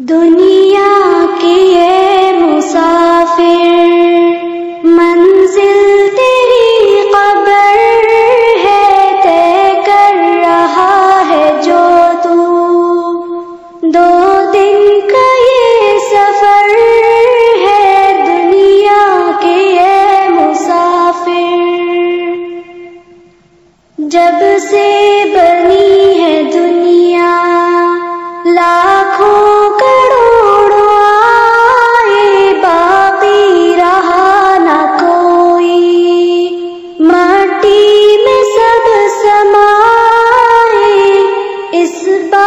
دنیا کے مسافر، منزل تیری قبر ہے، طے کر رہا ہے جو تو۔ دو دن کا یہ سفر ہے دنیا کے مسافر۔ جب سے بنی ہے دنیا، لا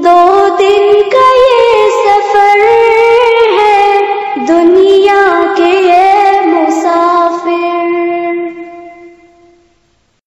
Dù tin cách